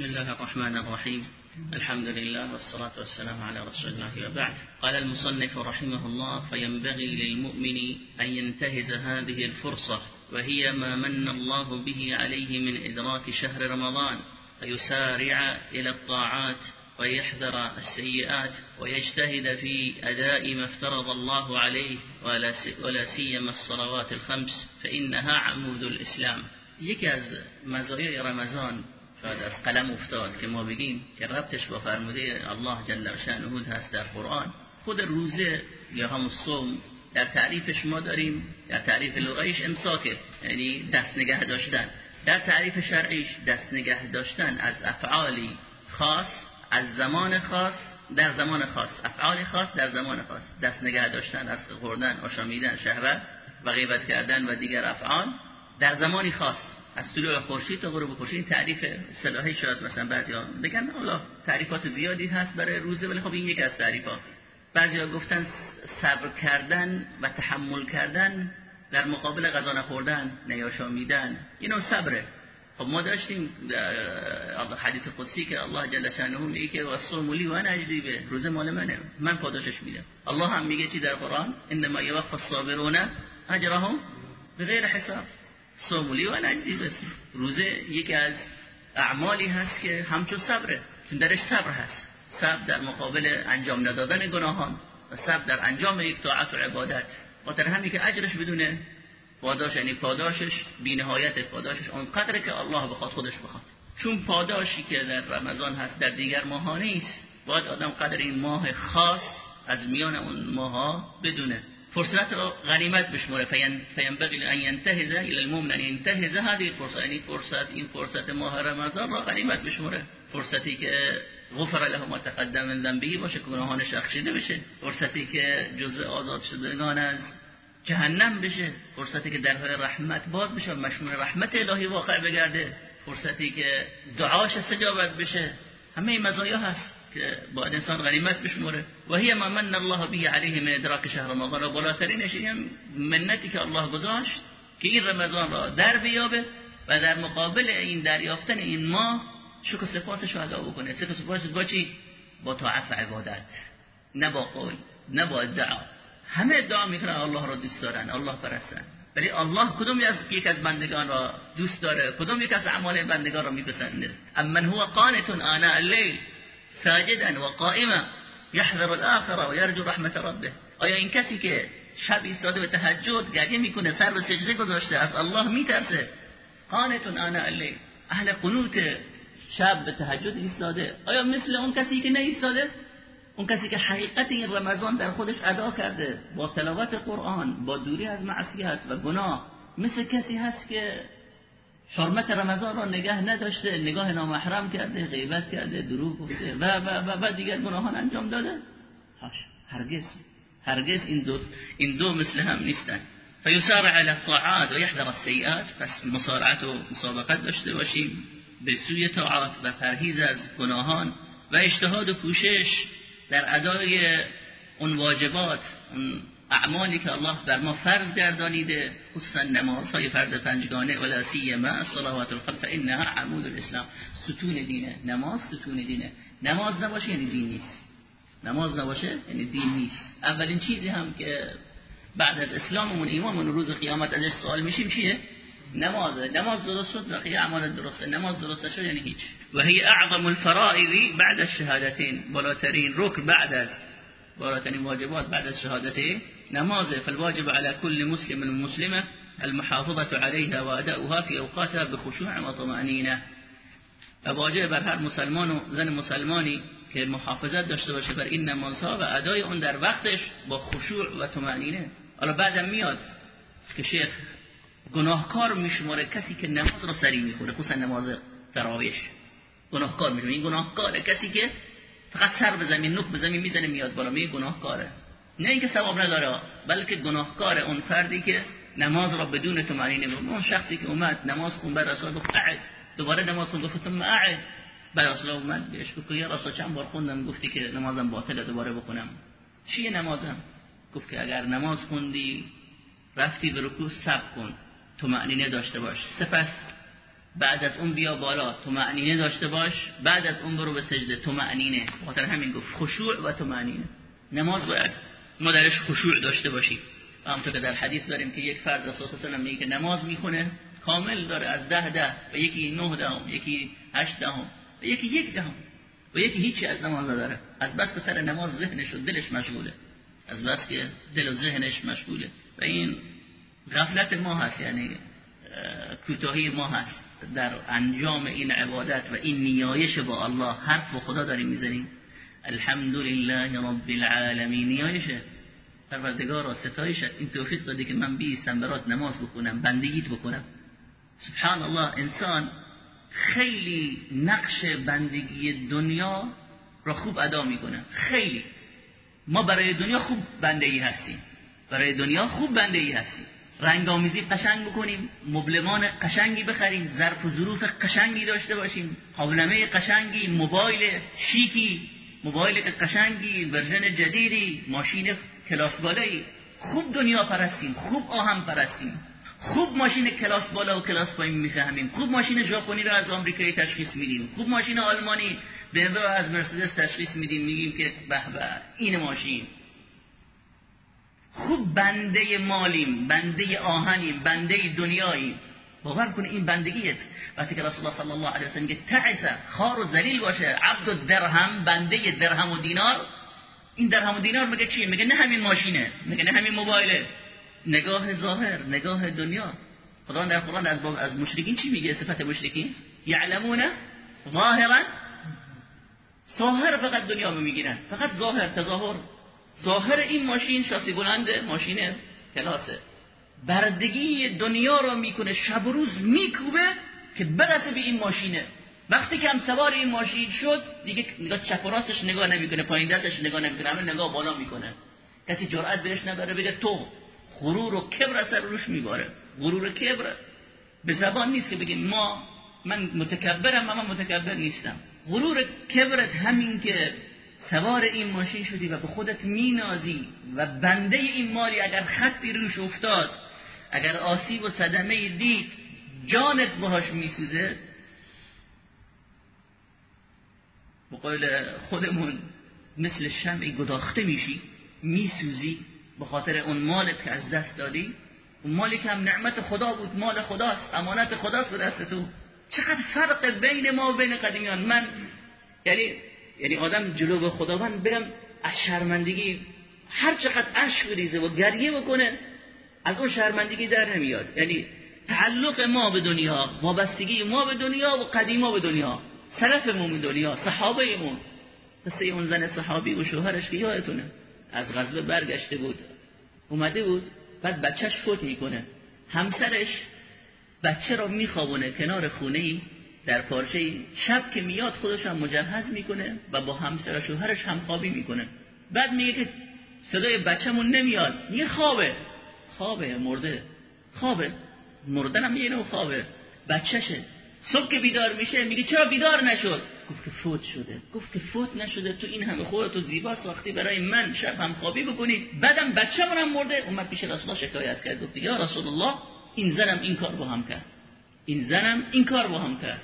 بسم الله الرحمن الرحيم. الحمد لله والصلاة والسلام على رسول الله وبعد. قال المصنف رحمه الله فينبغي للمؤمن أن ينتهز هذه الفرصة وهي ما من الله به عليه من إدراك شهر رمضان فيسارع إلى الطاعات ويحذر السيئات ويجتهد في أداء ما افترض الله عليه ولا سيما الصلوات الخمس فإنها عمود الإسلام. یکی مزایای رمضان شاید از قلم افتاد که ما بگیم که ربطش با فرموده الله جل و شأنه هست در قرآن. خود روزه یا هم صوم در تعریفش ما داریم در تعریف لغویش امساکه یعنی دست نگه داشتن. در تعریف شرعیش دست نگه داشتن از افعالی خاص از زمان خاص در زمان خاص. افعال خاص در زمان خاص. دست نگه داشتن از خوردن آشامیدن شهوت و غیبت کردن و دیگر افعال در زمانی خاص. از طلوع خورشید تا غروب خورشید تعریف اصطلاحی شاید مثلا بعضیا بگن حالا تعریفات زیادی هست برای روزه ولی خب این یک از تعریفات بعضیا گفتن صبر کردن و تحمل کردن در مقابل غذا نخوردن نیاشامیدن اینو صبره. خب ما داشتیم حدیث قدسی که الله جل شانه میگه که وصوم لی و انا اجری به. روزه مال منه. من پاداشش میدم. الله هم میگه چی در قرآن؟ انما یوفى الصابرون اجرهم بغیر حساب. صومولی و نجدی بس روزه یکی از اعمالی هست که همچون صبره. چون درش صبر هست. صبر در مقابل انجام ندادن گناهان و صبر در انجام یک طاعت و عبادت. خاطر همی که اجرش بدونه پاداش یعنی پاداشش بینهایت پاداشش اونقدره که الله بخواد خودش بخواد. چون پاداشی که در رمضان هست در دیگر ماها نیست باید آدم قدر این ماه خاص از میان اون ماها بدونه. فرصت رو غنیمت بشموره فینبغی ان ینتهز الى المؤمن. ان ینتهز هذه الفرصه یعنی فرصت این فرصت ماه رمضان را غنیمت بشموره فرصتی که غفر له ما تقدم من ذنبه باشه گناهانش بخشیده بشه. فرصتی که جزء آزاد شدگان از جهنم بشه. فرصتی که درهای رحمت باز بشه مشمول رحمت الهی واقع بگرده. فرصتی که دعاش استجابت بشه. همه این مزایا هست. که باید انسان غنیمت بشموره. و هی ما من الله به علیه من ادراک شهر رمضان و بالاترینش این منتی که الله گذاشت که این رمضان را در بیابه و در مقابل این دریافتن این ماه شکر سپاسش رو ادا بکنه. شکر سپاسش با چی؟ با طاعت و عبادت. نه با قول نه با ادعا. همه ادعا می‌کنن الله را دوست دارن الله پرستن. ولی الله کدوم یک از بندگان را دوست داره؟ کدوم یک از اعمال بندگان را میپسنده اما هو قانت آناء الليل ساجدا و قائما یحذر الاخره و یرجو رحمت ربه. آیا این کسی که شب ایستاده به تهجد گریه می‌کنه سر به سجده گذاشته از الله میترسه. قانتون آنا اللیل اهل قنوت شب به تهجد ایستاده. آیا مثل اون کسی که ایستاده اون کسی که حقیقت این رمضان در خودش ادا کرده با تلاوت قرآن با دوری از معصیت و گناه. مثل کسی هست که حرمت رمضان را نگه نداشته نگاه نامحرم کرده غیبت کرده دروغ گفته و و و, و دیگر گناهان انجام داده. هاش هرگز هرگز این دو این دو مثل هم نیستن. فیسارع علی الطاعات و یحذر السیئات. پس مسارعت و مسابقت داشته باشیم به سوی طاعات و پرهیز از گناهان و اجتهاد و کوشش در ادای اون واجبات اون اعمالی که الله بر ما فرض گردانیده خصوصا نمازهای فرض پنجگانه ولا سیما صلوات الخمس فانها عمود الاسلام. ستون دینه نماز ستون دینه نماز نباشه یعنی دین نیست. نماز نباشه یعنی دین نیست. اولین چیزی هم که بعد از اسلاممون ایمانمون روز قیامت ازش سوال میشیم چیه؟ نماز. نماز درست شد؟ بقیه اعمال درسته. نماز درست شد یعنی هیچ. و هی اعظم الفرائض بعد الشهادتين بالاترین رکن بعد از بالاترین واجبات بعد از شهادتين نمازه فالواجب على كل مسلم ومسلمة المحافظة عليها وأداؤها في أوقاتها بخشوع وطمأنينة واجب بر هر مسلمان و زن مسلمانی که محافظت داشته باشه بر این نمازها و ادای اون در وقتش با خشوع و طمأنینه. حالا بعدم میاد که شیخ گناهکار میشماره کسی که نماز رو سری می‌خوره خصوصا نماز تراویح. گناهکار میشماره. این گناهکاره کسی که فقط سر به زمین نوک به زمین می‌زنه میاد بالا. می گناهکاره. نه اینکه ثواب نداره بلکه گناهکار اون فردی که نماز را بدون تمرین اون شخصی که اومد نماز خون بر رسول گفت قعد دوباره نماز خون گفت ثم قعد بر رسول اومد بهش گفت یا رسول چند بار خوندم گفتی که نمازم باطله دوباره بخونم. چیه نمازم؟ گفت که اگر نماز خوندی رفتی به رکوع صبر کن. معنی داشته باش. سپس بعد از اون بیا بالا تو معنینه داشته باش. بعد از اون برو به سجده تو معنینه خاطر همین گفت خشوع و تو معنینه نماز باید ما درش خشوع داشته باشیم همونطور که در حدیث داریم که یک فرد رسول الله میگه که نماز می‌خونه کامل داره از ده ده و یکی نه دهم یکی هشت دهم و یکی یک دهم و یکی هیچی از نماز داره از بس به سر نماز ذهنش و دلش مشغوله. از بس که دل و ذهنش مشغوله. و این غفلت ما هست یعنی کوتاهی ما هست. در انجام این عبادت و این نیایش با الله حرف و خدا داریم می‌زنیم. الحمدلله رب العالمین. نیایشه پروردگار را ستایشت این توفیق داده که من بیستم برات نماز بخونم بندگیت بکنم. سبحان الله انسان خیلی نقش بندگی دنیا را خوب ادا می‌کنه. خیلی. ما برای دنیا خوب بندگی هستیم. برای دنیا خوب بندگی هستیم. رنگامیزی قشنگ بکنیم مبلمان قشنگی بخریم ظرف و ظروف قشنگی داشته باشیم حولمه قشنگی موبایل شیکی موبایل قشنگی ورژن جدیدی ماشین کلاس بالایی. خوب دنیا پرستیم خوب آهم پرستیم. خوب ماشین کلاس بالا و کلاس پایین می‌فهمیم. خوب ماشین ژاپنی رو از آمریکایی تشخیص میدیم. خوب ماشین آلمانی به از مرسدس تشخیص میدیم. میگیم که به به این ماشین. خوب بنده مالیم بنده آهنیم بنده دنیاییم. باور کنه این بندگیه وقتی که رسول الله صلی الله علیه و سلم میگه تعس خار و ذلیل باشه عبد درهم بنده درهم و دینار. این درهم و دینار میگه چیه؟ میگه نه همین ماشینه؟ میگه نه همین موبایله؟ نگاه ظاهر نگاه دنیا. خدا در قرآن از از مشرکین چی میگه؟ صفت مشرکین؟ یعلمون ظاهرا. ظاهر فقط دنیا رو می‌گیرن. فقط ظاهر تظاهر. ظاهر این ماشین شاسی بلنده ماشین کلاسه. بردگی دنیا رو می‌کنه شب و روز میکوبه که برسه به این ماشینه. وقتی که هم سوار این ماشین شد دیگه نگاه چپ و راستش نگاه نمی‌کنه پایین دستش نگاه نمی‌کنه همه نگاه بالا می‌کنه. کسی جرأت بهش نداره بگه تو غرور و کبر سر روش میباره. غرور و کبر. به زبان نیست که بگیم ما من متکبرم اما متکبر نیستم. غرور کبرت همین که سوار این ماشین شدی و به خودت مینازی و بنده این مالی اگر خطی روش افتاد اگر آسیب و صدمه دید جانت باهاش میسوزه؟ به قول خودمون مثل شمعی گداخته میشی میسوزی به خاطر اون مالت که از دست دادی؟ اون مالی که هم نعمت خدا بود مال خداست امانت خداست به دست تو. چقدر فرق بین ما و بین قدیمیان؟ من یعنی یعنی آدم جلو خداوند برم از شرمندگی هر چقدر اشک بریزه و گریه بکنه از اون شرمندگی در نمیاد. یعنی تعلق ما به دنیا وابستگی ما به دنیا و قدیما به دنیا سلفمون به دنیا صحابه ایمون قصه اون زن صحابی و شوهرش که یادتونه از غزوه برگشته بود اومده بود بعد بچهش فوت می‌کنه. همسرش بچه را میخوابونه کنار خونه ای در پارچه شب که میاد خودش هم مجهز می‌کنه و با همسر و شوهرش همخوابی می‌کنه. بعد میگه که صدای بچه‌مون نمیاد. میگه خوابه. خوابه مرده؟ خوابه. مردن هم یه خوابه. بچهشه. صبح که بیدار میشه میگه چرا بیدار نشد؟ گفت که فوت شده. گفت که فوت نشده. تو این همه خودتو زیبا ساختی برای من شب هم خوابی بکنید. بعدم بچه‌مون هم مرده. اومد پیش رسول الله شکایت کرد. گفت یا رسول الله این زنم این کار با هم کرد. این زنم این کار با هم کرد.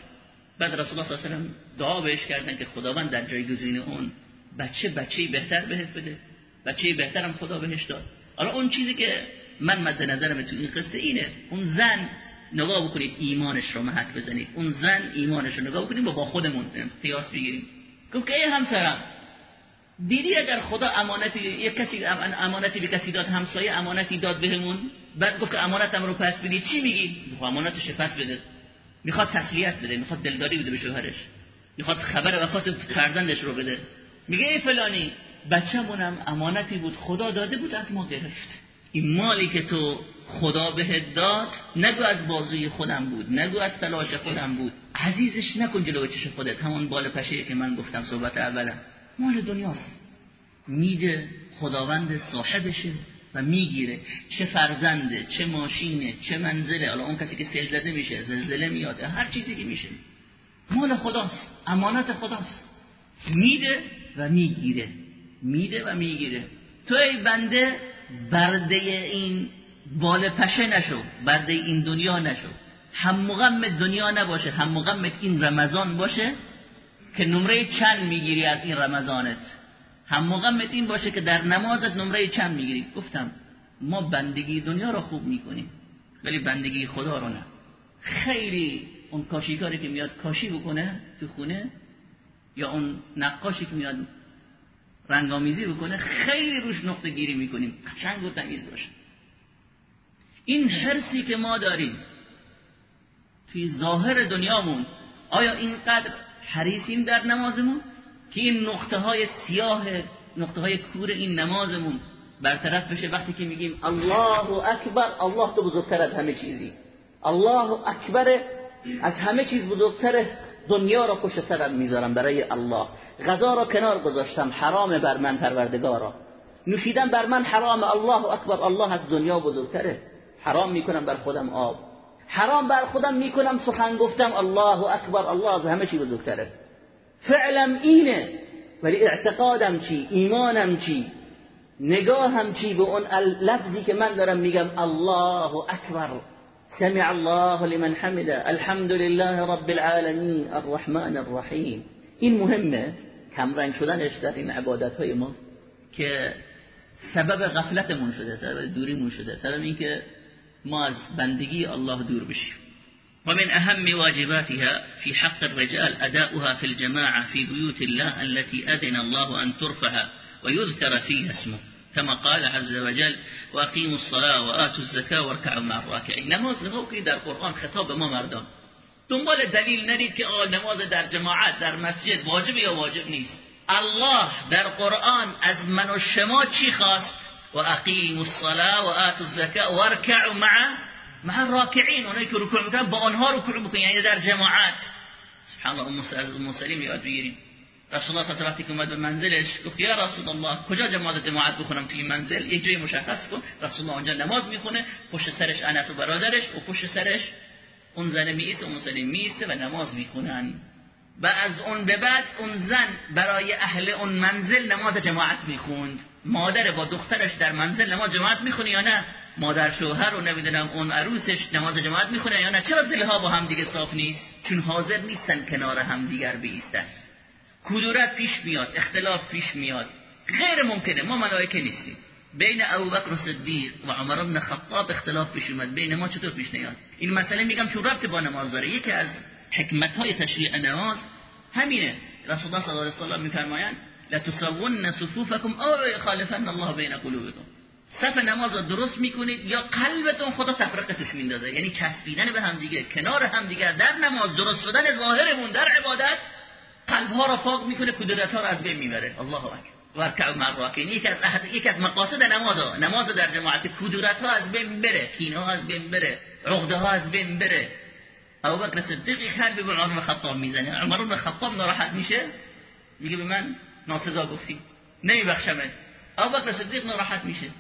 بعد رسول الله صلی الله علیه و دعا بهش کردن که خداوند در جایگزین اون بچه بچه بهتر بهت بده. بچه بهترم خدا بهش داد. حالا اون چیزی که من مد نظرم تو این قصه اینه. اون زن نگاه بکنید ایمانش رو محک بزنید. اون زن ایمانش رو نگاه بکنید و با خودمون قیاس بگیریم گفت که ای همسرم دیدی اگر خدا امانتی یک کسی امانتی به کسی داد همسایه امانتی داد بهمون؟ بعد گفت که امانتم رو پس بدی. چی میگی؟ امانتش پس بده. می‌خواد تسلیت بده می‌خواد دلداری بده به شوهرش. می‌خواد خبر وفات فرزندش رو بده. میگه ای فلانی بچه‌مونم امانتی بود خدا داده بود از ما گرفت. این مالی که تو خدا بهت داد نگو از بازوی خودم بود نگو از تلاش خودم بود. عزیزش نکن جلو چش خودت. همون بال پشه که من گفتم صحبت اولم. مال دنیاست میده خداوند صاحبشه. و می‌گیره چه فرزنده چه ماشینه چه منزله. حالا اون کسی که سیل زده میشه زلزله میاد هر چیزی که میشه. مال خداست امانت خداست. میده و می‌گیره. میده و می‌گیره. تو ای بنده برده این بال پشه نشو برده این دنیا نشو. هم غم دنیا نباشه هم غم این رمضان باشه که نمره چند می‌گیری از این رمضانت؟ هم غمت این باشه که در نمازت نمره چند می‌گیری؟ گفتم ما بندگی دنیا رو خوب می‌کنیم ولی بندگی خدا رو نه. خیلی اون کاشیکاری که میاد کاشی بکنه تو خونه یا اون نقاشی که میاد رنگامیزی بکنه خیلی روش نقطه گیری می‌کنیم. قشنگ و تمیز باشه. این حرسی که ما داریم توی ظاهر دنیامون آیا اینقدر حریصیم در نمازمون؟ که این نقطه های سیاه نقطه های کور این نمازمون برطرف بشه وقتی که میگیم الله اکبر الله تو بزرگتر از همه چیزی. الله اکبر از همه چیز بزرگتره دنیا را پشت سرم می‌ذارم برای الله. غذا را کنار گذاشتم حرام بر من پروردگارا نوشیدن بر من حرام الله اکبر الله از دنیا بزرگتره. حرام می‌کنم بر خودم آب. حرام بر خودم می‌کنم سخن گفتم الله اکبر الله از همه چی بزرگتره. فعلم اینه ولی اعتقادم چی ایمانم چی نگاهم چی به اون لفظی که من دارم میگم الله اکبر. سمع الله لمن حمده. الحمد لله رب العالمین الرحمن الرحیم. این مهمه کمرنگ شدنش در این عبادت های ما که سبب غفلتمون شده سبب دوریمون شده سبب اینکه ما از بندگی الله دور بشیم. ومن أهم واجباتها في حق الرجال أداؤها في الجماعة في بيوت الله التي أذن الله أن ترفع ويذكر فيها اسمه كما قال عز وجل وأقيموا الصلاة وآتوا الزكاة واركعوا مع الراكعين. نماز کنید در قرآن خطاب ما مردم. دنبال دلیل نرید که آه نماز در جماعت در مسجد واجب یا واجب نیست؟ الله در قرآن از من و شما چی الصلاة و آتوا الزکاة وارکعوا مع مع الراکعین اونایی که رکوع می‌کنن با آنها رکوع بکنید یعنی در جماعت. سبحان الله ام سلیم یاد بگیریم رسول الله صلی وقتی که اومد به منزلش گفت یا رسول الله کجا جماعت جماعت بخونم توی منزل؟ یک جای مشخص کن. رسول الله اونجا نماز می‌خونه پشت سرش انس و برادرش و پشت سرش اون زن میایست و مسلم میایسته و نماز می‌خونن. و از اون به بعد اون زن برای اهل اون منزل نماز جماعت می‌خوند. مادر با دخترش در منزل نماز جماعت می‌خونه یا نه؟ مادر شوهر رو نمی‌دونم اون عروسش نماز جماعت می‌خونه یا نه؟ چرا دلها با هم دیگه صاف نیست؟ چون حاضر نیستن کنار هم دیگر بیستن. کدورت پیش میاد اختلاف پیش میاد. غیر ممکنه ما ملائکه نیستیم. بین ابوبکر و صدیق و عمر بن خطاب اختلاف پیش اومد. بین ما چطور پیش نیاد؟ این مسئله میگم چون ربط با نماز داره. یکی از حکمت های تشریع نماز همینه. رسول الله صلی الله علیه و آله میفرمایند لا تسوون صفوفكم او يخالفن الله بین قلوبكم. صف نماز رو درست می‌کنید یا قلبتون خدا تفرقتش میندازه؟ یعنی چسبیدن به هم دیگه کنار هم دیگه در نماز درست شدن ظاهرمون در عبادت قلب ها را پاک می‌کنه کدورت را از بین می‌بره. الله اکبر. ورکع مع یکی از یکی از مقاصد نماز نماز در جماعت کدورت ها از بین بره کینه ها از بین بره عقده ها از بین بره ابوبکر صدیق یک حرفی به عمر خطاب می‌زنه عمر بن خطاب ناراحت میشه میگه به من ناسزا گفتی نمیبخشمت ابوبکر صدیق ناراحت میشه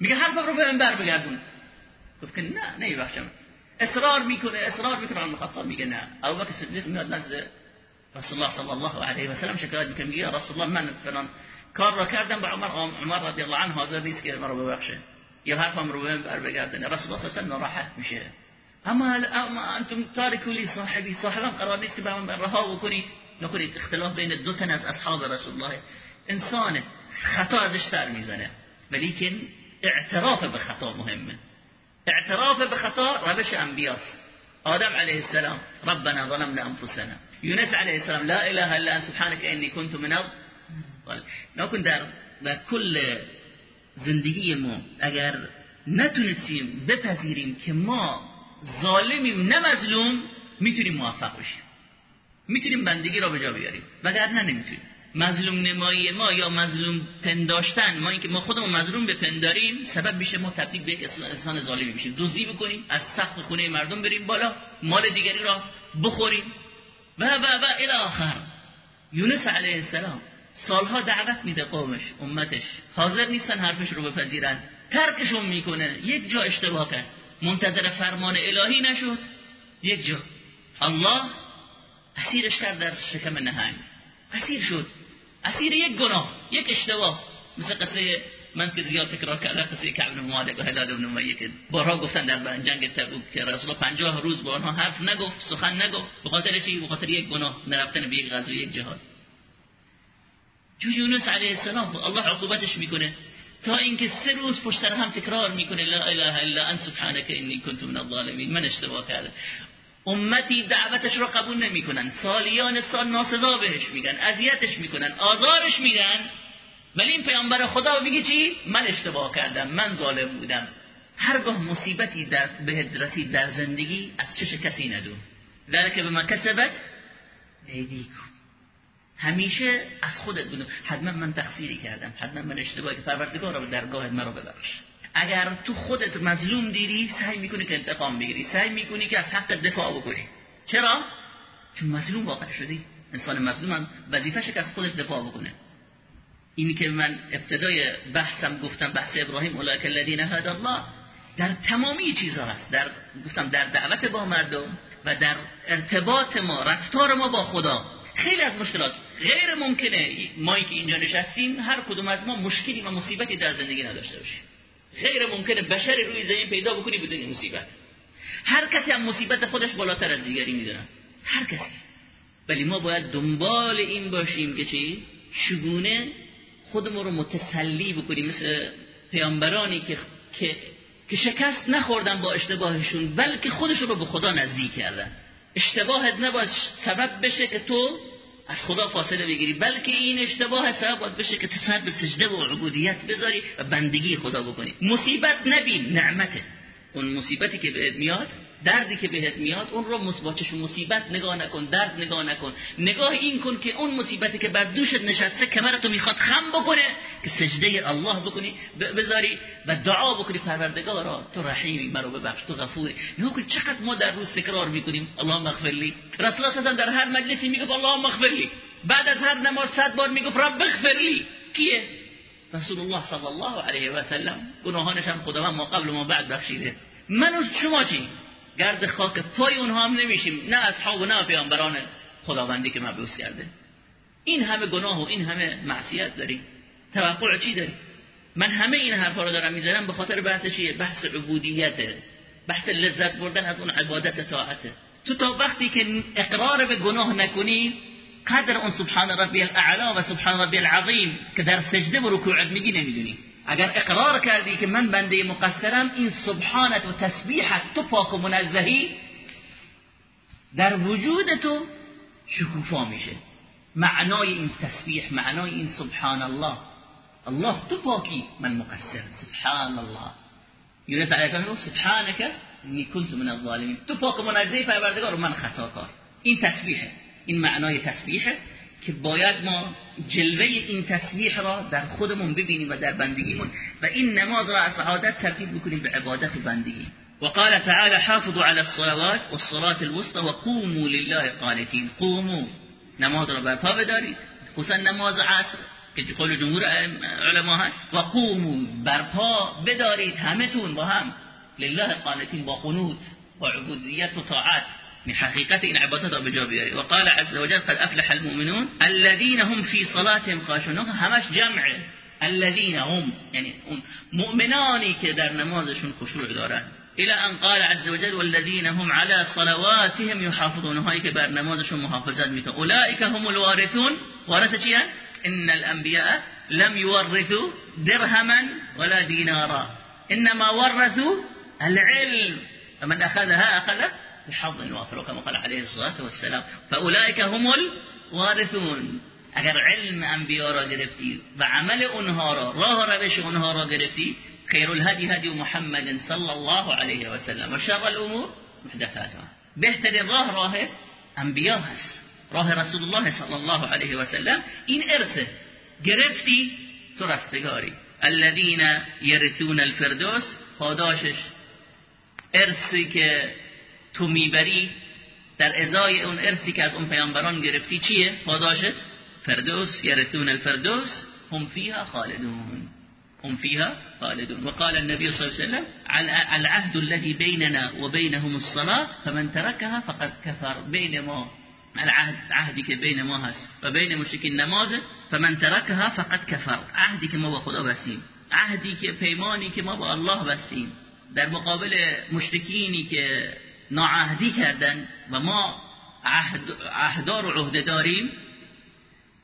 میگه حرف رو به من بگردون گفت که نه نمیبخشم اصرار می‌کنه اصرار می‌کنه عمر خطاب میگه نه ابوبکر صدیق میاد نزد رسول الله صلی الله علیه و سلم شکایت می‌کنه میگه رسول الله من فلان کار را کردم به عمر عمر رضی الله عنه حاضر نیست که مرا ببخشه یا حرفم رو به من بگردونه رسول الله صلی الله علیه و ناراحت میشه أنتم تارکو لی صاحبی صاحبم قرار نیست که به من رها بکنید نکنید اختلاف بین دو تن از أصحاب رسول الله. إنسان خطا ازش سر میزنه. ولیکن اعتراف به خطا مهمه اعتراف به خطا روش انبیاست. آدم علیه السلام ربنا ظلمنا انفسنا. یونس علیه السلام لا اله الا انت سبحانك انی كنت من نکن در در کل زندگی ما اگر نتونستیم بپذیریم که ما ظالمیم نه مظلوم می‌تونیم موفق بشیم. می‌تونیم بندگی را به جا بیاریم. وگرنه نمی‌تونیم. مظلوم نمایی ما یا مظلوم پنداشتن ما اینکه ما خودمون مظلوم بپنداریم سبب میشه ما تبدیل به انسان ظالمی بشیم دزدی بکنیم از سقف خونه مردم بریم بالا مال دیگری را بخوریم. و و و الی آخر. یونس علیه السلام سالها دعوت میده قومش امتش. حاضر نیستن حرفش رو بپذیرن. ترکشون می‌کنه. یک جا اشتباه کرد. منتظر فرمان الهی نشد. یک جا. الله اسیرش کرد در شکم نهنگ. اسیر شد. اسیر یک گناه یک اشتباه. مثل قصه من که زیاد تکرار کردم قصه کعب مالک و هلال بن امیه که بارها گفتن در جنگ تبوک که رسول 50 روز با آنها حرف نگفت سخن نگفت. به خاطر چی؟ به خاطر یک گناه نرفتن به یک غزو یک جهاد. جو یونس علیه السلام الله عقوبتش می‌کنه. تا اینکه سه روز پشت سر هم تکرار می‌کنه لا اله الا انت سبحانك انی كنت من الظالمین. من اشتباه کردم. امتی دعوتش رو قبول نمی‌کنن. سالیان سال ناسزا بهش میگن اذیتش می‌کنن آزارش میدن. ولی این پیامبر خدا میگه چی؟ من اشتباه کردم من ظالم بودم. هرگاه مصیبتی در بهت رسید در زندگی از چش کسی ندو ذلك به ما کسبت ایدیکم. همیشه از خودت بدون حتما من تقصیری کردم. حتما من اشتباهی که پروردگار رو درگاه مرا ببخش. اگر تو خودت مظلوم دیدی سعی می‌کنی که انتقام بگیری. سعی می‌کنی که از حق دفاع بکنی. چرا؟ چون مظلوم واقع شدی. انسان مظلوم هم که از خودش دفاع بکنه. اینی که من ابتدای بحثم گفتم بحث ابراهیم اولئک الذین هدى الله در تمامی چیزها هست. در گفتم در دعوت با مردم و در ارتباط ما رفتار ما با خدا. خیلی از مشکلات غیر ممکنه مایی که اینجا نشستیم هر کدوم از ما مشکلی و مصیبتی در زندگی نداشته باشیم. غیر ممکنه بشر روی زمین پیدا بکنی بدون مصیبت. هر کسی هم مصیبت خودش بالاتر از دیگری می‌دونه. هر کسی. ولی ما باید دنبال این باشیم که چی؟ چگونه خودمون رو متسلی بکنیم. مثل پیامبرانی که که شکست نخوردن با اشتباهشون بلکه خودش رو به خدا نزدیک کردن. اشتباهت نباید سبب بشه که تو از خدا فاصله بگیری بلکه این اشتباه سبب بشه که تو سر به سجده و عبودیت بذاری و بندگی خدا بکنی. مصیبت نبین نعمته. اون مصیبتی که بهت میاد دردی که بهت میاد اون رو مثباتش مصیبت نگاه نکن درد نگاه نکن. نگاه این کن که اون مصیبتی که بر دوشت نشسته کمرتو می‌خواد خم بکنه که سجده الله بکنی بذاری و دعا بکنی پروردگارا تو رحیمی مرا ببخش تو غفوری. نگاه کن چقدر ما در روز تکرار می‌کنیم؟ اللهم اغفر لی. رسول الله در هر مجلسی میگه اللهم اغفر لی. بعد از هر نماز صد بار میگه رب اغفر لی. کیه؟ رسول الله صلی الله علیه و سلم. گناهانش هم خداوند ما قبل ما بعد بخشیده. من و شما چی؟ گرد خاک پای اونها هم نمیشیم. نه اصحاب و نه پیامبران خداوندی که مبعوث کرده. این همه گناه و این همه معصیت داریم. توقع چی داری من همه این حرفا رو دارم می‌ذارم به خاطر بحث چیه؟ بحث عبودیته بحث لذت بردن از اون عبادت طاعته تو تا وقتی که اقرار به گناه نکنی قدر اون سبحان ربی الاعلا و سبحان ربی العظیم که در سجده و رکوعت میگی نمی‌دونی. اگر اقرار کردی که من بنده مقصرم این سبحانت و تسبیحت تو پاک و منزهی در وجود تو شکوفا میشه. معنای این تسبیح معنای این سبحان الله الله تو پاکی من مقصر. سبحان الله یونس علیه السلام سبحانك انی کنت من الظالمین. تو پاک و منزهی پروردگار من خطاکار. این تسبیحه. این معنای تسبیحه. که باید ما جلوه این تسبیح را در خودمون ببینیم و در بندگیمون و این نماز را از عادت ترتیب بکنیم به عبادت بندگی. وقال تعالى حافظوا على الصلوات والصلاة الوسطى وقوموا لله قانتين قوموا. نماز را برپا بدارید. خصوصا نماز عصر که قول جمهور علما هست. و قوموا. برپا بدارید همتون با هم. لله قانتين با قنوت و عبودیت و طاعت. من حقیقت این عبادت را به جا بیاری و قال عز وجل قد أفلح المؤمنون الذين هم في صلاتهم خاشعون. همش جمع. الذين هم یعنی اون مؤمنانی که در نمازشون خشوع دارن. إلى أن قال عز وجل والذين هم على صلواتهم يحافظون. هایی که بر نمازشون محافظت میکنن. اولئک هم الوارثون. وارث چی إن الأنبیاء لم يورثوا درهما ولا دینارا. إنما ورثوا العلم. فمن أخذها أخذ بحظ وافر كما قال عليه الصلاة والسلام. فأولئك هم الوارثون. اگر علم انبیا را گرفتی. و عمل اونها را راه روش اونها را گرفتی. خیر الهدی هدی محمد صلی الله علیه و سلم. و شر الأمور محدثاتها. بهترین راه راه انبیا هست. راه رسول الله صلی الله علیه و سلم. این ارثه گرفتی تو رستگاری الذين يرثون الفردوس پاداشش ارثی که تو می‌بری در ازای اون ارثی که از اون پیامبران گرفتی چیه؟ پاداشت فردوس یرثون الفردوس هم فيها خالدون. هم فيها خالدون. وقال النبي صلى الله عليه وسلم العهد الذي بيننا وبينهم الصلاة فمن تركها فقد كفر بين ما العهد عهدی که بین ما هست. و بین مشرکین نماز فمن ترکها فقط کفر. عهدی که ما با خدا بسیم عهدی که پیمانی که ما با الله بستیم. در مقابل مشرکینی که ناعهدی کردن و ما عهد عهدار و عهده داریم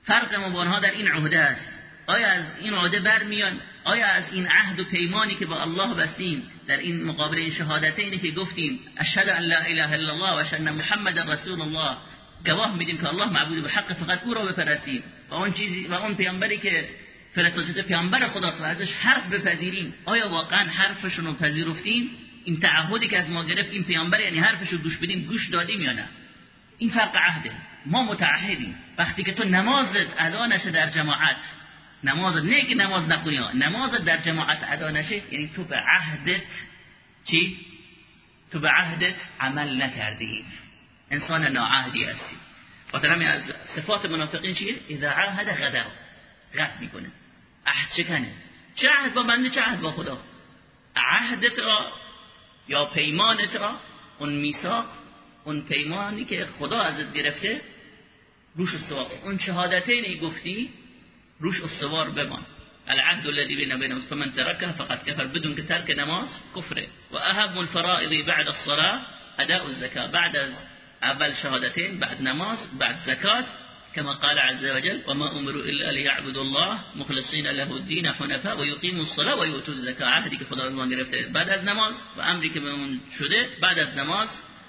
فرق ما با در این عهده است. آیا از این عهده برمیان؟ آیا از این عهد و پیمانی که با الله بستیم؟ در این مقابل این شهادتینی که گفتیم اشهد ان لا اله الا الله و اشهد محمد رسول الله. گواه میدیم که الله معبود به حق فقط او را بپرستیم. و اون چیزی و اون پیامبری که فرستاده پیامبر خداست و ازش حرف بپذیریم. آیا واقعا حرفشون رو پذیرفتیم؟ این تعهدی که از ما گرفت این پیامبر یعنی حرفش رو گوش بدیم گوش دادیم یا نه؟ این فرق عهده ما متعهدیم. وقتی که تو نمازت ادا نشه در جماعت نماز نه که نماز نخونی نماز در جماعت ادا نشه یعنی تو به عهدت چی؟ تو به عهدت عمل نکردی. انسان ناعهدی هستی. خاطر از صفات منافقین چیه؟ اذا عهد غدر. غد می‌کنه. عهد چکنه چه عهد با بنده چه عهد با خدا؟ عهدت را یا پیمانت را اون میثاق اون پیمانی که خدا ازت گرفته روش استوار. اون شهادتینی گفتی روش استوار بمان. العهد الذي بين بينهم فمن تركه فقد كفر بدون ترک نماز کفره. و اهم الفرائض بعد الصلاه اداء الزكاه بعد اول شهادتين بعد نماز بعد زكاه كما قال عز وجل وما امروا الا ليعبدوا الله مخلصين له الدين حنفاء ويقيموا الصلاه ويؤتوا الزكاه عهدی که خدا بعد از نماز و شده بعد از نماز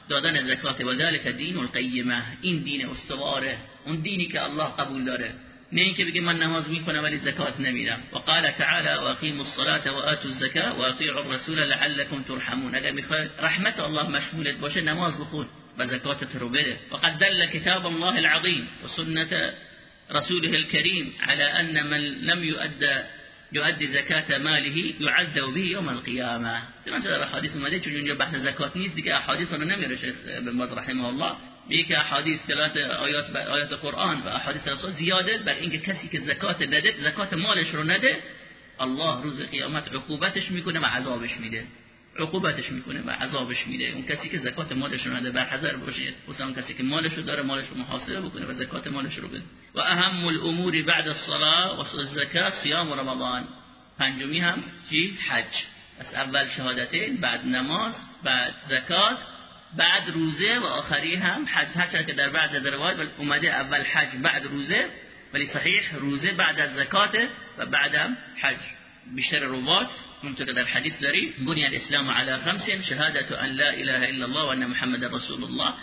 دادن زکات. و ذلك دین القیمه این دین استواره. اون الله قبول داره. نه اینکه من نماز می‌کنم ولی زکات نمیدم. و قال تعالی و اقیموا الصلاه و اتوا الزکاه و الرسول لعلكم ترحمون. اگر رحمت الله مشمولت باشه نماز بخون. و زکاتت رو بده وقد دل كتاب الله العظيم وسنه رسوله الكريم على ان من لم يؤدى يؤدي زکات ماله يعذب به يوم القيامه چنانچه در احادیث اومده چون اینجا بحث زکات نیست دیگه احادیث رو نمیره شیخ بن رحمه الله. میگه احادیث قرات آیات آیات قرآن و احادیث رسول زیاده بر اینکه کسی که زکات نده زکات مالش رو نده الله روز قیامت عقوبتش می‌کنه و عذابش میده. عقوبتش می‌کنه و عذابش میده. اون کسی که زکات مالش رو نده بر حذر باشه. واسه اون کسی که مالش رو داره مالش رو محاسبه بکنه و زکات مالش رو بده. و اهم الامور بعد الصلاه و الزکات صيام رمضان. پنجمی هم چی حج. از اول شهادتین بعد نماز بعد زکات بعد روزه و آخری هم حج. هرچند که در بعد از روایت اومده اول حج بعد روزه. ولی صحیح روزه بعد از زکات و بعدم حج. بیشتر روات منطقه در حدیث داری بنی الإسلام على خمس شهادت أن لا إله إلا الله وأن محمد رسول الله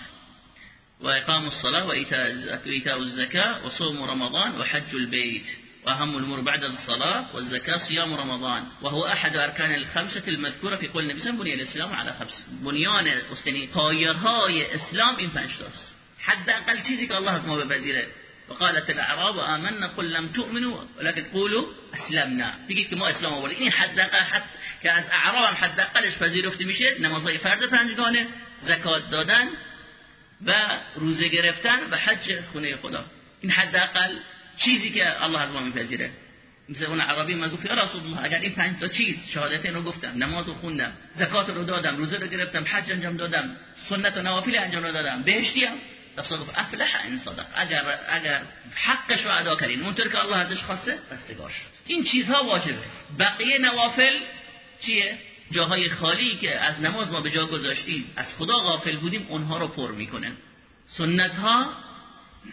وإقام الصلاة وإيتاء الزكاة وصوم رمضان وحج البيت. وأهم الأمور بعد الصلاة والزكاة صيام رمضان. وهو أحد أركان الخمسة المذكورة في قول النبي بني الإسلام على خمس بنيان یعنی پایه‌های اسلام این پنج تاست حداقل چیزی الله از ما وقالت الاعراب آمنا قل لم تؤمنوا ولكن قولوا اسلمنا که ما اسلام آوردیم این حداقل حد که از اعراب هم حداقلش پذیرفته میشه نمازهای فرض پنجگانه زکات دادن و روزه گرفتن و حج خونه خدا. این حداقل چیزی که الله از ما میپذیره. مثل اون عربی من گفت یا رسول الله اگر این پنج تا چیز شهادتین رو گفتم نماز رو خوندم زکات رو دادم روزه رو گرفتم حج انجام دادم سنت و نوافل انجام دادم بهشتیم. رسول گفت افلح این صدق. اگر اگر حقش رو ادا کردین اونطور که الله ازش خواسته رستگار شد. این چیزها واجبه. بقیه نوافل چیه؟ جاهای خالی که از نماز ما به جا گذاشتیم از خدا غافل بودیم اونها رو پر می‌کنه. سنت ها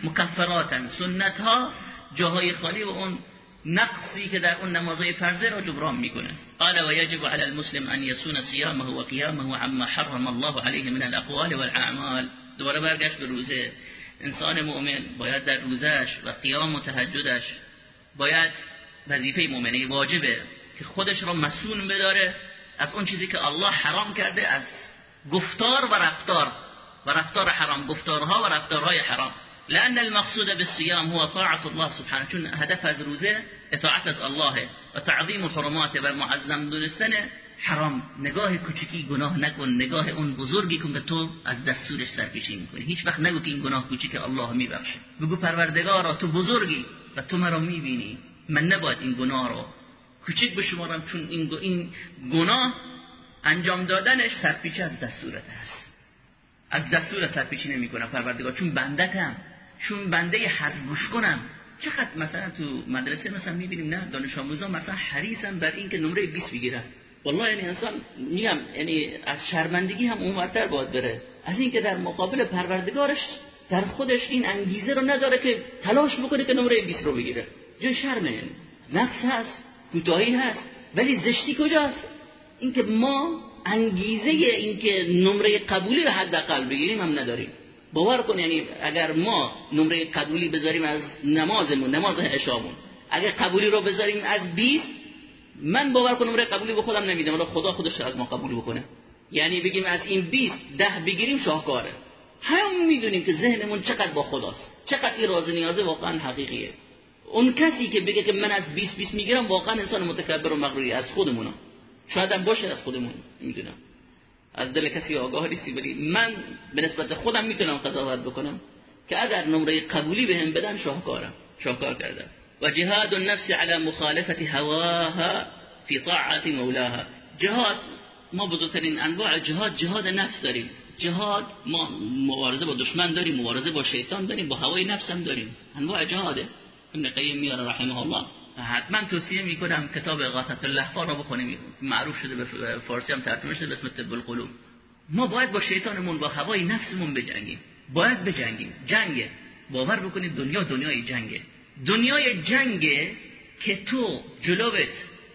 مکفراتن. سنت ها جاهای خالی و اون نقصی که در اون نمازهای فرضه را جبران می‌کنه. قال و یجب علی المسلم ان یسون صیامه و قیامه عما حرم الله علیه من الاقوال والاعمال دوباره برگشت به روزه. انسان مؤمن باید در روزش و قیام و تهجدش باید وظیفه مؤمنه واجبه که خودش را مسئول بداره از اون چیزی که الله حرام کرده از گفتار و رفتار. و رفتار حرام گفتارها و رفتارهای حرام. لأن المقصود بالصيام هو طاعة الله سبحانه. هدف از روزه اطاعت از الله و تعظیم حرمات و معظم دونستن حرام. نگاه کوچکی گناه نکن نگاه اون بزرگی کن که تو از دستورش سرپیچی می‌کنی. هیچ وقت نگو که این گناه کوچیک الله میبخشه. بگو پروردگارا تو بزرگی و تو مرا می‌بینی. من نباید این گناه رو کوچک بشمارم چون این این گناه انجام دادنش سرپیچی از دستورت هست از دستور سرپیچی نمی‌کنم پروردگار. چون بندتم چون بنده حرف گوش کنم. چقدر مثلا تو مدرسه مثلا می‌بینیم نه؟ دانش آموزا مثلا حریصن بر اینکه نمره 20 بگیرن. والله یعنی انسان میگم یعنی از شرمندگی هم اونورتر باید بره. از اینکه در مقابل پروردگارش در خودش این انگیزه رو نداره که تلاش بکنه که نمره 20 رو بگیره. جای شرمه. نفس هست کوتاهی هست ولی زشتی کجاست؟ اینکه ما انگیزه اینکه نمره قبولی رو حداقل بگیریم هم نداریم. باور کن یعنی اگر ما نمره قبولی بذاریم از نمازمون نماز عشامون اگر قبولی رو بذاریم از 20 من باور کنم نمره قبولی به خودم نمیدم. ولی خدا خودش از ما قبول بکنه. یعنی بگیم از این 20 ده بگیریم شاهکاره. هم می‌دونیم که ذهنمون چقدر با خداست. چقدر این راز نیازه واقعا حقیقیه. اون کسی که بگه که من از 20 20 می‌گیرم واقعا انسان متکبر و مغروری از خودمونه. شاید هم باشه از خودمون. می‌دونم از دل کسی آگاه نیستی ولی من به نسبت خودم می‌تونم قضاوت بکنم که اگر نمره قبولی بهم بدن شاهکارم. شاهکار کردم و جهاد النفس على مخالفت هواها في طاعت مولاها. جهاد ما بزرگترین انواع جهاد جهاد نفس داریم. جهاد ما مبارزه با دشمن داریم مبارزه با شیطان داریم با هوای نفس هم داریم. انواع جهاده. ابن قیم میاره رحمه الله. حتما توصیه می‌کنم کتاب اغاثت اللهفا را بخونیم. معروف شده به فارسی هم ترجمه شده به اسم طب القلوب. ما باید با شیطانمون با هوای نفسمون بجنگیم. باید بجنگیم. جنگه باور بکنید دنیا دنیای جنگه. دنیای جنگه که تو جلوت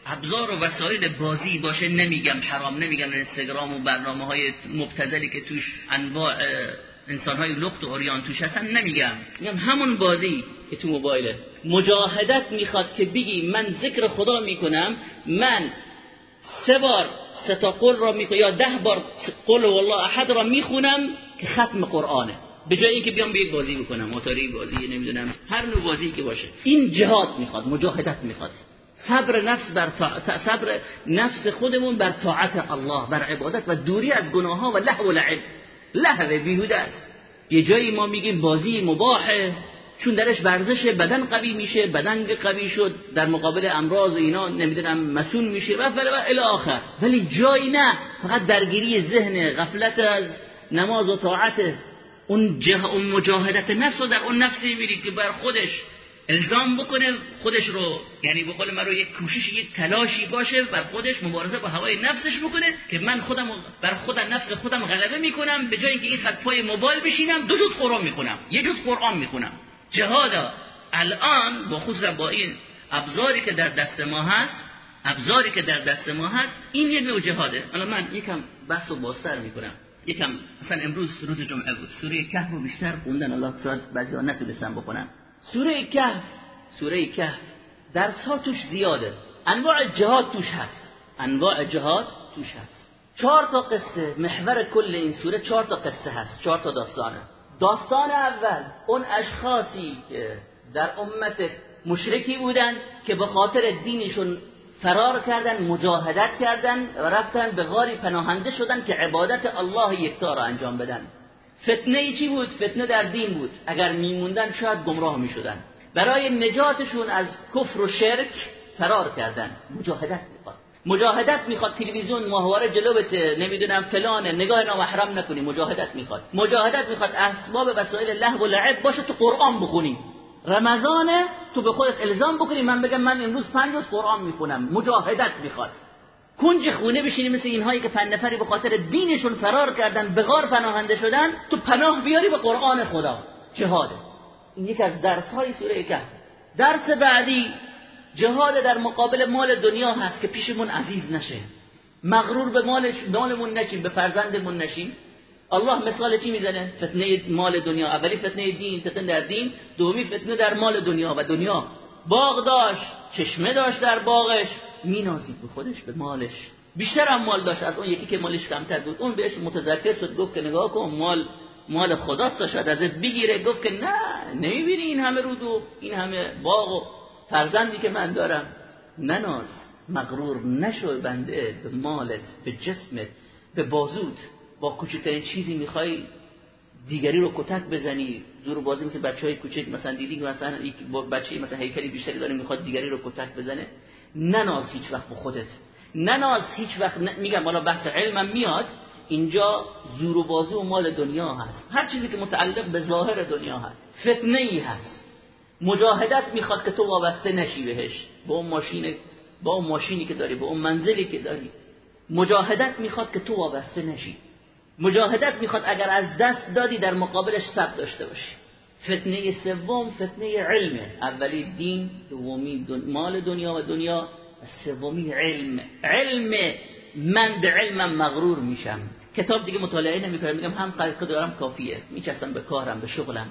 ابزار و وسایل بازی باشه نمیگم حرام نمیگم اینستاگرام و برنامه های مبتذلی که توش انواع انسان های لخت و اوریان توش هستن نمیگم. میگم همون بازی که تو موبایله. مجاهدت می‌خواد که بگی من ذکر خدا می‌کنم من سه بار سه تا قل را می‌خونم یا ده بار قل والله احد را می‌خونم که ختم قرآنه. به جای اینکه بیام به یک بازی بکنم موتوری بازی نمی‌دونم هر نوع بازی که باشه. این جهاد می‌خواد مجاهدت می‌خواد. صبر نفس بر صبر نفس خودمون بر طاعت الله بر عبادت و دوری از گناه ها و لحو و لعب. لحو بیهوده است. یه جایی ما میگیم بازی مباحه چون درش ورزش بدن قوی میشه بدن قوی شد در مقابل امراض اینا نمی‌دونم مسون میشه و فل و آخر. ولی جایی نه فقط درگیری ذهن غفلت از نماز و طاعت اون, جه اون مجاهدت نفس و در اون نفسی میری که بر خودش الزام بکنه خودش رو یعنی به قول رو یک کوشش یک تلاشی باشه بر خودش مبارزه با هوای نفسش بکنه که من خودم بر خودم نفس خودم غلبه می‌کنم به جای اینکه این خط پای موبایل بشینم دو جز قرآن می‌خونم. یه جز قرآن می‌خونم. جهاد الان با خصوصا با این ابزاری که در دست ما هست ابزاری که در دست ما هست این یه نوع جهاده. الان من یکم بحث و بازتر می‌کنم. یکم مثلا امروز روز جمعه بود. سوره کهف رو بیشتر خوندن الله شاید بعضیا نتونستم بکنم سوره کهف. سوره کهف درس ها توش زیاده. انواع جهاد توش هست. انواع جهاد توش هست. چهار تا قصه محور کل این سوره چهار تا قصه هست. چهار تا داستانه. داستان اول اون اشخاصی که در امت مشرکی بودن که به خاطر دینشون فرار کردن مجاهدت کردن و رفتن به غاری پناهنده شدن که عبادت الله یکتا را انجام بدن. فتنه چی بود؟ فتنه در دین بود. اگر میموندن شاید گمراه می‌شدن. برای نجاتشون از کفر و شرک فرار کردن. مجاهدت می‌خواد. مجاهدت می‌خواد. تلویزیون ماهواره جلوت نمی‌دونم فلانه نگاه نامحرم نکنی. مجاهدت می‌خواد. مجاهدت می‌خواد. اسباب وسایل لهو و لعب باشه تو قرآن بخونی. رمضانه تو به خودت الزام بکنی. من بگم من امروز پنج روز قرآن می‌خونم. مجاهدت می‌خواد. کنج خونه بشینی مثل اینهایی که پنج نفری به خاطر دینشون فرار کردن به غار پناهنده شدن تو پناه بیاری به قرآن خدا. جهاده این یک از درس های سوره که درس بعدی جهاد در مقابل مال دنیا هست که پیشمون عزیز نشه. مغرور به مالش مالمون نشیم به فرزندمون نشیم. الله مثال چی می‌زنه؟ فتنه مال دنیا. اولی فتنه دین فتنه در دین. دومی فتنه در مال دنیا و دنیا. باغ داشت چشمه داشت در باغش. مینازید به خودش به مالش. بیشتر هم مال داشت. از اون یکی که مالش کمتر بود. اون بهش متذکر شد گفت که نگاه کن مال مال خداست. شاید ازت بگیره. گفت که نه نمی‌بینی این همه رودو این همه باغ و فرزندی که من دارم. نناز مغرور نشو بنده. به مالت به جسمت به بازود با کوچکترین چیزی می‌خوای دیگری رو کتک بزنی زور بازی مثل بچه های کوچک مثلا دیدی که مثلا یک بچه مثلا هیکلی بیشتری داره می‌خواد دیگری رو کتک بزنه نناز هیچ وقت به خودت. نناز هیچ وقت میگم حالا بحث علمم میاد اینجا زور و بازی و مال دنیا هست. هر چیزی که متعلق به ظاهر دنیا هست. فتنه ای هست. مجاهدت می‌خواد که تو وابسته نشی بهش. با اون ماشین با اون ماشینی که داری با اون منزلی که داری. مجاهدت می‌خواد که تو وابسته نشی. مجاهدت می‌خواد اگر از دست دادی در مقابلش صبر داشته باشی. فتنه سوم فتنه علمه اولی دین دومی مال دنیا و دنیا سومی علم. علم من به علمم مغرور میشم. کتاب دیگه مطالعه نمی‌کنم میگم هم قدر دارم کافیه. میچستم به کارم به شغلم.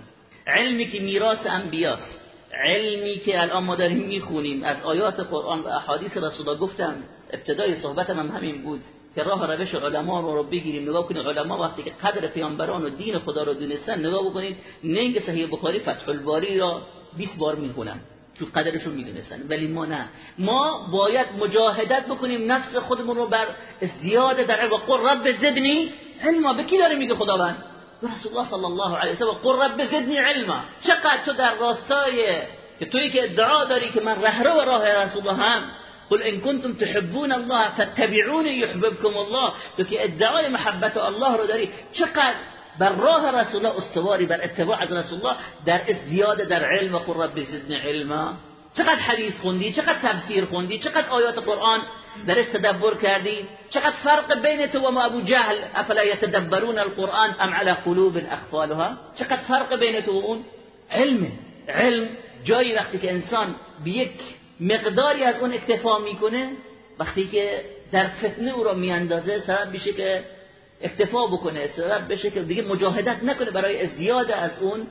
علمی که میراث انبیاست. علمی که الان ما داریم می‌خونیم. از آیات قرآن و احادیث رسول گفتم. ابتدای صحبتم هم همین بود. که راه روش علما رو رو بگیریم. نگاه کنید علما وقتی که قدر پیامبران و دین خدا رو دونستن نگاه بکنید نه اینکه صحیح بخاری فتح الباری را 20 بار می‌خونن. تو قدرش رو می‌دونستن. ولی ما نه. ما باید مجاهدت بکنیم نفس خودمون رو بر زیاده در و قل رب زدنی علما. به کی داره میگه خداوند؟ رسول الله صلی الله علیه و سلم. قل رب زدنی علما. چقدر تو در راستای که تویی که ادعا داری که من رهرو راه رسول الله هم قل إن کنتم تحبون الله فاتبعوني يحببكم الله. تو که ادعای محبت الله رو داری چقدر؟ بر راه رسول الله استواری بر اتباع رسول الله در زیاده در علم. و قل رب زدنی علما. چقدر حدیث خوندی؟ چقدر تفسیر خوندی؟ چقدر آیات قرآن درش تدبر کردی؟ چقدر فرق بین تو و ما ابو جهل؟ افلا يتدبرون القرآن ام على قلوب اخفالها چقدر فرق بین تو و اون؟ علم. علم جایی وقتی که انسان به یک مقداری از اون اکتفا می‌کنه وقتی که در فتنه او را میاندازه سبب میشه که اکتفا بکنه سبب بشه که دیگه مجاهدت نکنه برای ازدیاد از اون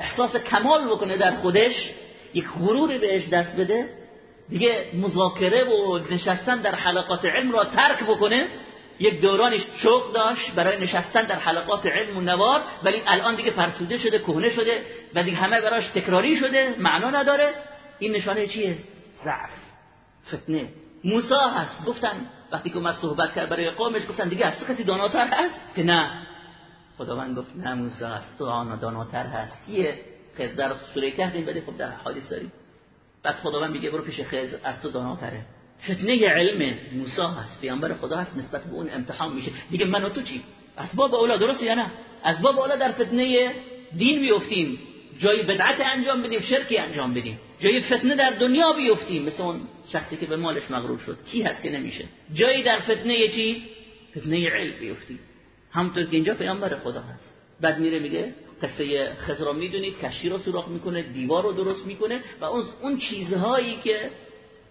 احساس کمال بکنه در خودش یک غرور بهش دست بده دیگه مذاکره و نشستن در حلقات علم را ترک بکنه. یک دورانی شوق داشت برای نشستن در حلقات علم و نوار ولی الان دیگه فرسوده شده کهنه شده و دیگه همه براش تکراری شده معنا نداره. این نشانه چیه؟ ضعف. فتنه موسی هست. گفتن وقتی که اومد صحبت کرد برای قومش گفتن دیگه از کسی داناتر هست؟ که نه. خداوند گفت نه موسی هست تو آن داناتر هست. کیه؟ خضر در سوره کهف این خب در حدیث داریم. بعد خداوند میگه برو پیش خضر از تو داناتره. فتنه علم موسی هست. پیامبر خدا هست نسبت به اون امتحان میشه. میگه من و تو چی اسباب اولا درست یا نه؟ اسباب اولا در فتنه دین بیفتیم جای بدعت انجام بدیم شرکی انجام بدیم. جای فتنه در دنیا بیفتیم. مثل اون شخصی که به مالش مغرور شد. کی هست که نمیشه؟ جایی در فتنه چی؟ فتنه علم بیفتیم. همونطور که اینجا پیامبر خدا هست. بعد میره میگه قصه خضر را می‌دونید کشتی رو سوراخ می‌کنه دیوار رو درست می‌کنه و اون اون چیزهایی که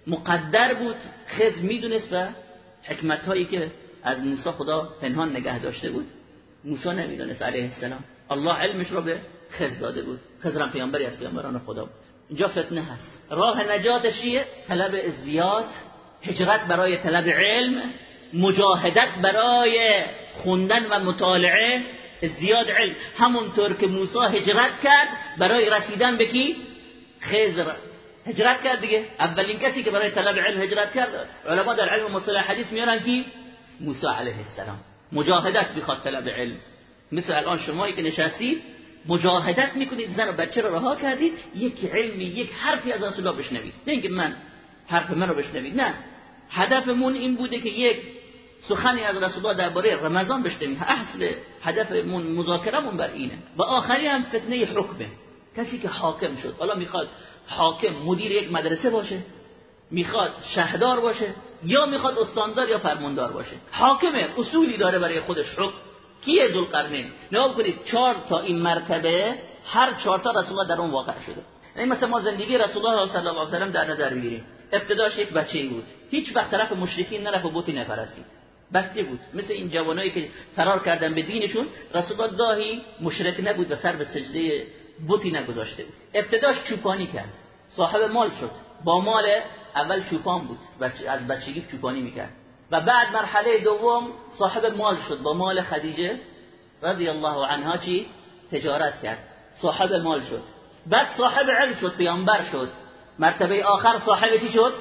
مقدر بود خضر می‌دونست و حکمت هایی که از موسی خدا پنهان نگه داشته بود موسی نمی‌دونست علیه السلام. الله علمش رو به خضر داده بود. خضر پیامبری از پیامبران خدا بود. اینجا فتنه هست. راه نجات چیه؟ طلب ازدیاد هجرت برای طلب علم مجاهدت برای خوندن و مطالعه زیاد علم. همونطور که موسی هجرت کرد برای رسیدن به کی؟ خضر. هجرت کرد دیگه. اولین کسی که برای طلب علم هجرت کرد علما در علم مصطلح حدیث میارن کی؟ موسی علیه السلام. مجاهدت بخواد طلب علم. مثل الان شمایی که نشستید مجاهدت می‌کنید زن و بچه رو رها کردید یک علمی یک حرفی از رسول الله بشنوید. نه اینکه من حرف من رو بشنوید نه. هدفمون این بوده که یک سخنی از رسول الله درباره رمضان بشنوید اصل هدفمون مذاکرمون بر اینه. و آخری هم فتنه حکمه. کسی که حاکم شد. حالا می‌خواد حاکم مدیر یک مدرسه باشه می‌خواد شهردار باشه یا می‌خواد استاندار یا فرماندار باشه. حاکمه اصولی داره برای خودش حکم. کیه ذوالقرنین؟ نگاه کنید چهار تا این مرتبه هر چهار تا رسول الله در اون واقع شده. یعنی مثلا ما زندگی رسول الله صلی الله علیه و سلم در نظر بگیریم ابتداش یک بچه ای بود. هیچ وقت طرف مشرکین نرفت و بوتی نپرستید. بچه بود. مثل این جوانایی که فرار کردن به دینشون رسول الله گاهی مشرک نبود و سر به سجده بوتی نگذاشته بود. ابتداش چوپانی کرد. صاحب مال شد. با مال اول چوپان بود. از بچگی چوپانی می‌کرد. و بعد مرحله دوم صاحب مال شد با مال خدیجه رضی الله عنها چی؟ تجارت کرد. صاحب مال شد. بعد صاحب علم شد پیامبر شد. مرتبه آخر صاحب چی شد؟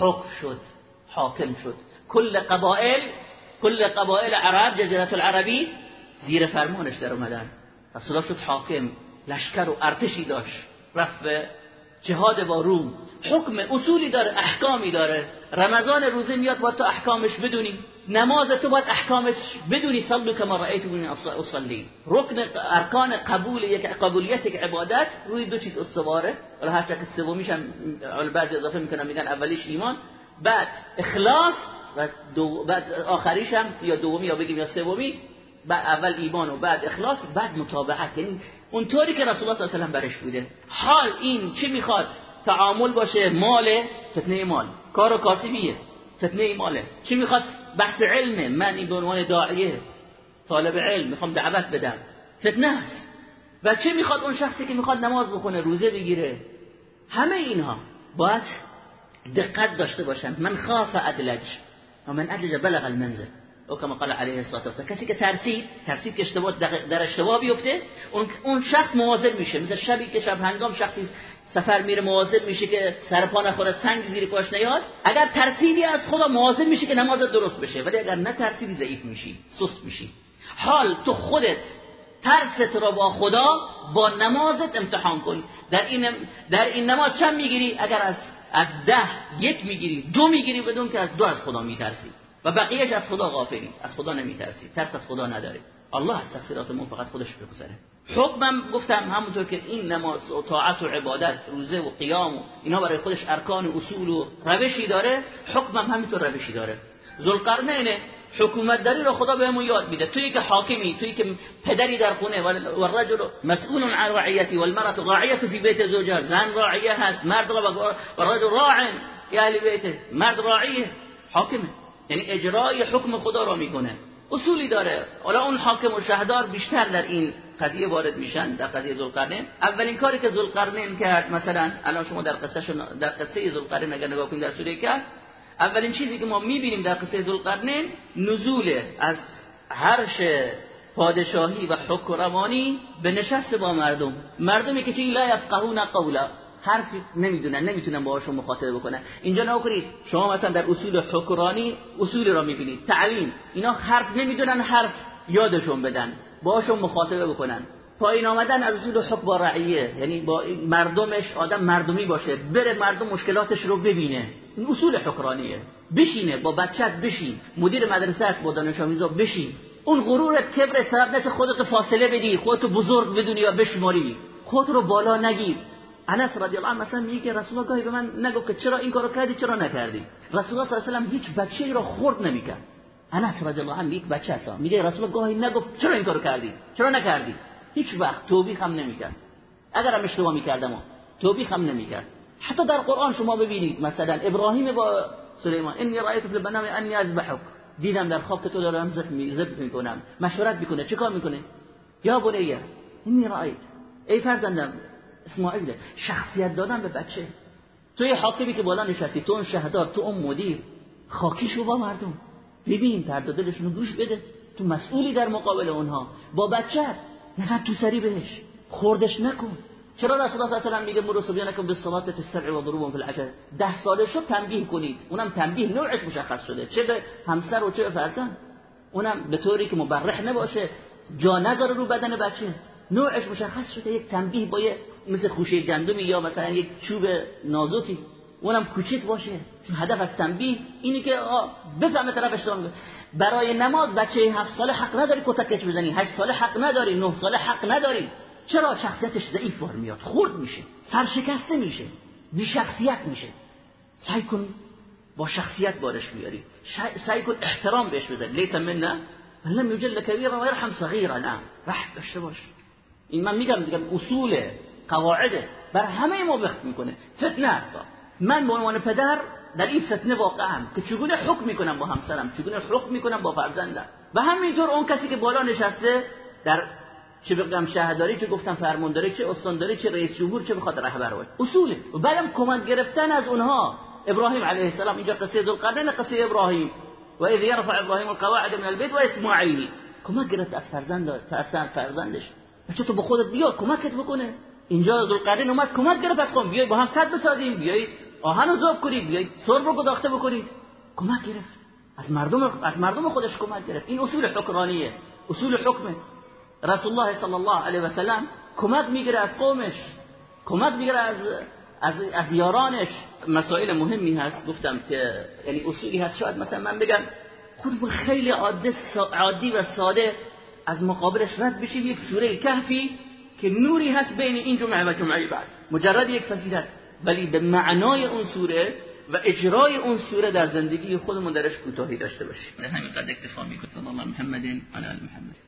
حکم شد. حاکم شد. کل قبائل کل قبائل عرب جزیره العربی زیر فرمانش در اومدن. رسول شد حاکم لشکر و ارتشی داشت. رفت به جهاد با روم. حکم اصولی داره احکامی داره. رمضان روزه میاد با تو احکامش بدونی. نماز تو باید احکامش بدونی. صلو کما رأیتمونی اصلی. رکن ارکان قبول یک قبولیت یک عبادت روی دو چیز استواره. ولی هر که سومیش هم بعضی اضافه می‌کنن میگن اولیش ایمان. بعد اخلاص و دو بعد آخریش هم یا دومی یا بگیم یا سومی. بعد اول ایمان و بعد اخلاص بعد متابعت یعنی اونطوری که رسول الله صلی الله علیه و برش بوده. حال این چی می‌خواد؟ تعامل باشه مال فتنه مال. کار و کاسبیه فتنه ماله. چی می‌خواد بحث علمه من این به عنوان داعیه طالب علم می‌خوام دعوت بدم. فتنه است. و چه می‌خواد؟ اون شخصی که می‌خواد نماز بخونه روزه بگیره. همه اینها باید دقت داشته باشن. من خاف ادلج. و من ادلج بلغ المنزل. او کما قال علیه الصلاه والسلام کسی که ترسید ترسید که اشتباه در اشتباه بیفته اون اون شخص مواظب میشه. مثل شبی که شب هنگام شخصی سفر میره مواظب میشه که سر پا نخوره سنگ زیر پاش نیاد. اگر ترتیبی از خدا مواظب میشه که نمازت درست بشه. ولی اگر نه ترتیبی ضعیف میشی سست میشی. حال تو خودت ترست را با خدا با نمازت امتحان کن. در این در این نماز چند می‌گیری؟ اگر از از ده یک می‌گیری دو می‌گیری بدون که از دو از خدا میترسی. و بقیهش از خدا غافلی از خدا نمیترسی ترس از خدا نداری الله از تقصیراتمون فقط خودش بگذره حکمم گفتم همونطور که این نماز و طاعت و عبادت روزه و قیام و اینا برای خودش ارکان و اصول و روشی داره حکمم همینطور روشی داره. ذوالقرنین حکومت داری رو خدا بهمون یاد میده. توی که حاکمی توی که پدری در خونه و الرجل مسئول عن رعیتی والمرأة راعیه فی بیت زوجها. زن راعیه هست مرد و الرجل راع اهل بیت مرد راعیه. حاکمه. یعنی اجرای حکم خدا را می‌کنه. اصولی داره. حالا اون حاکم و شهدار بیشتر در این قضیه وارد میشن در قضیه ذوالقرنین. اولین کاری که ذوالقرنین کرد مثلا الان شما در قصه در قصه ذوالقرنین اگر نگاه کنید در سوره کهف اولین چیزی که ما می‌بینیم در قصه ذوالقرنین نزول از هرش پادشاهی و حکمرانی به نشست با مردم. مردمی که چی؟ لا یفقهون قولا. حرفی نمی‌دونن نمی‌تونن باهاشون مخاطبه بکنن. اینجا نکنید شما مثلا در اصول حکرانی اصول را می‌بینید. تعلیم اینا حرف نمی‌دونن حرف یادشون بدن باهاشون مخاطبه بکنن. پایین آمدن از اصول حکم با رعیه یعنی با مردمش آدم مردمی باشه بره مردم مشکلاتش رو ببینه. این اصول حکرانیه بشینه با بچت بشین. مدیر مدرسه با دانش آموزا بشین. اون غرورت کبر سبب نشه خودت فاصله بدی خودت بزرگ بدونی یا بشماری. خودت رو بالا نگیر. انس رضی الله عنه مثلا میگه رسول الله به من نگفت که چرا این کارو کردی چرا نکردی؟ رسول الله صلی الله علیه و هیچ بچه‌ای را خرد نمی‌کرد. انس رضی الله عنه یک بچه است. میگه رسول الله نگفت چرا این کارو کردی؟ چرا نکردی؟ هیچ وقت توبیخ هم نمی‌کرد. اگر هم اشتباه می‌کردم توبیخ هم نمی‌کرد. حتی در قرآن شما ببینید مثلا ابراهیم با سلیمان انی رأیت فی المنام انی اذبحک. دیدم در خواب که تو دارم ذبح می‌کنم. مشورت می‌کنه. چیکار می‌کنه؟ یا بنیه انی رأیت. ای فرزندم اسماعیل شخصیت دادن به بچه. تو یه حاکمی که بالا نشستی تو اون شهدار تو اون مدیر خاکیشو با مردم. ببین درد دلشون گوش بده. تو مسئولی در مقابل اونها. با بچه. نقد تو سری بهش. خوردش نکن. چرا رسول الله صلی الله علیه و میگه مرو فی السبع و ضروبهم فی العشر؟ ده ساله شد تنبیه کنید. اونم تنبیه نوعش مشخص شده. چه به همسر و چه به فرزند. اونم به طوری که مبرح نباشه. جا نذاره رو بدن بچه. نوعش مشخص شده. یک تنبیه با یه مثل خوشه گندمی یا مثلا یک چوب نازکی اونم کوچیک باشه. چون هدف از تنبیه اینی که بفهمه طرف اشتباه برای نماز بچه هفت ساله حق نداری کتکش بزنی هشت ساله حق نداری نه ساله حق نداری. چرا شخصیتش ضعیف بار میاد؟ خورد میشه سرشکسته میشه بی شخصیت میشه. سعی کن با شخصیت بارش بیاری. سعی کن احترام بهش بزن لیت منه لم یجل کبیرا و یرحم صغیرا. نه رحم داشته باش. این من میگم دیگه اصول قواعد بر همه ما وقت می‌کنه. فتنه است من به عنوان پدر در این فتنه واقعا که چگونه حکم می‌کنم با همسرم چگونه حکم می‌کنم با فرزندم؟ و همینطور اون کسی که بالا نشسته در چه بگم شهرداری چه گفتم فرمانداری چه استانداری چه رئیس جمهور چه بخواد رهبر باشه. اصوله. و بعدم کمک گرفتن از اونها. ابراهیم علیه السلام اینجا قصه ذوالقرنین قصه ابراهیم. و اذ يرفع ابراهیم القواعد من البيت و اسماعیل. کمک گرفت از فرزند فرزندش. بچه تو به خودت بیا کمکت بکنه؟ اینجا ذوالقرنین اومد کمک گرفت از قوم بیای با هم صد بسازیم بیای آهن رو ذوب کنید بیای سرب رو گداخته بکنید. کمک گرفت. از مردم از مردم خودش کمک گرفت. این اصول حکرانیه اصول حکمه. رسول الله صلی الله علیه و سلم کمک می‌گیره از قومش کمک می‌گیره از از, از یارانش. مسائل مهمی هست گفتم که یعنی اصولی هست. شاید مثلا من بگم خودمون خیلی عادی, عادی و ساده از مقابلش رد بشیم. یک سوره کهفی که نوری هست بین این جمعه و جمعه بعد. مجرد یک فضیلت. ولی به معنای اون سوره و اجرای اون سوره در زندگی خودمون درش کوتاهی داشته باشیم. همین قد اکتفا می‌کنم. محمد علی محمد.